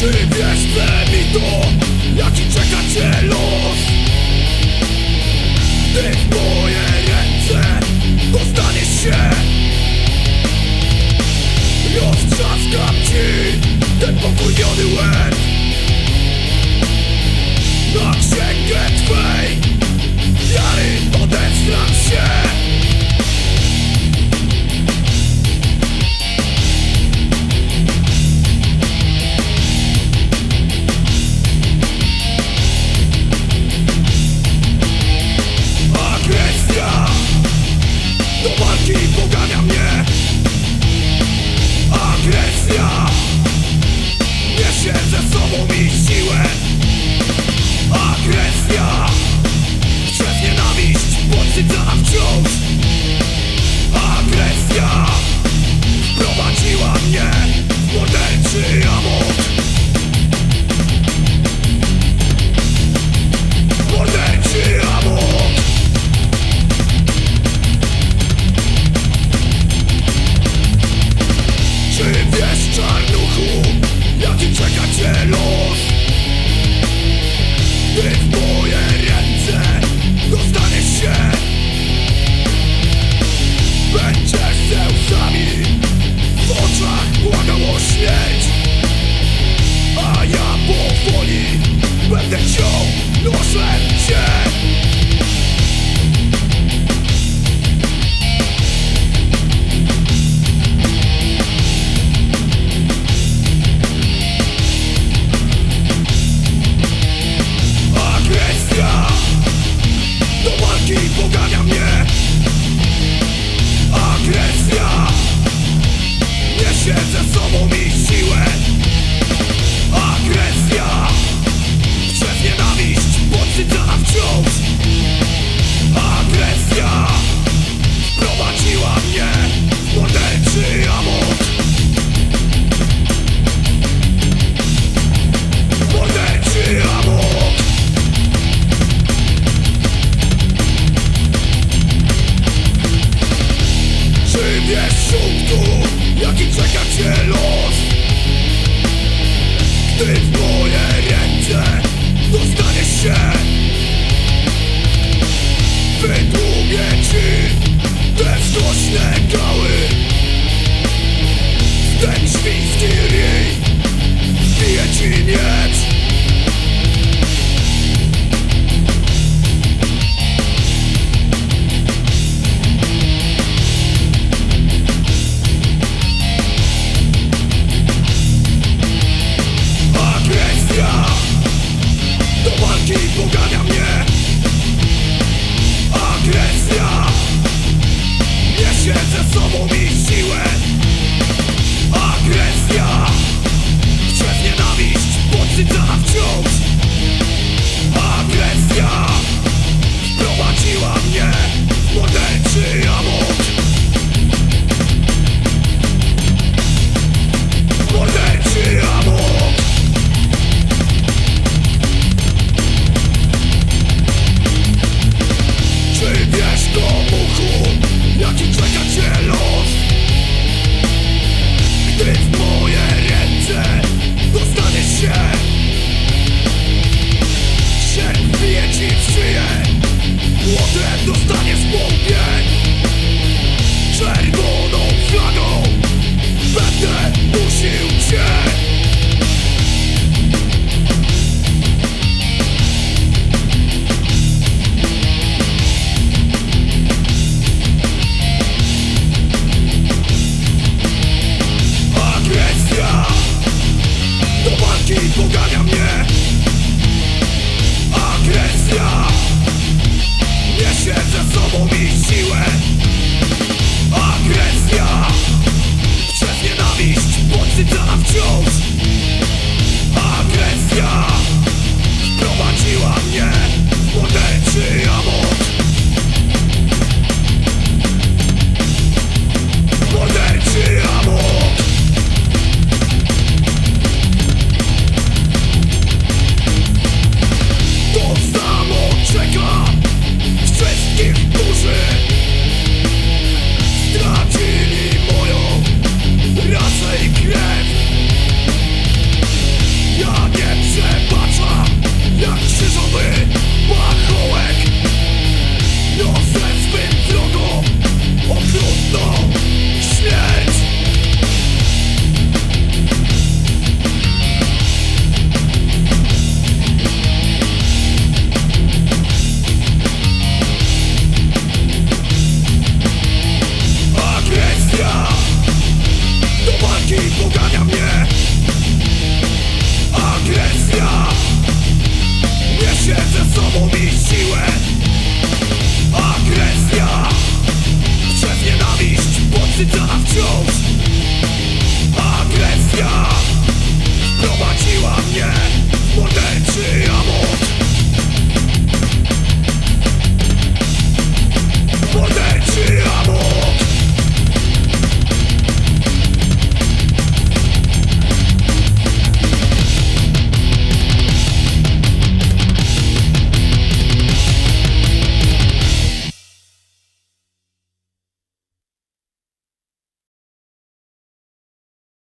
Czy wiesz, mi to, jaki czeka cię los? Ty w moje ręce dostaniesz się Dostanę się. Wydłubię te gały. Ten świński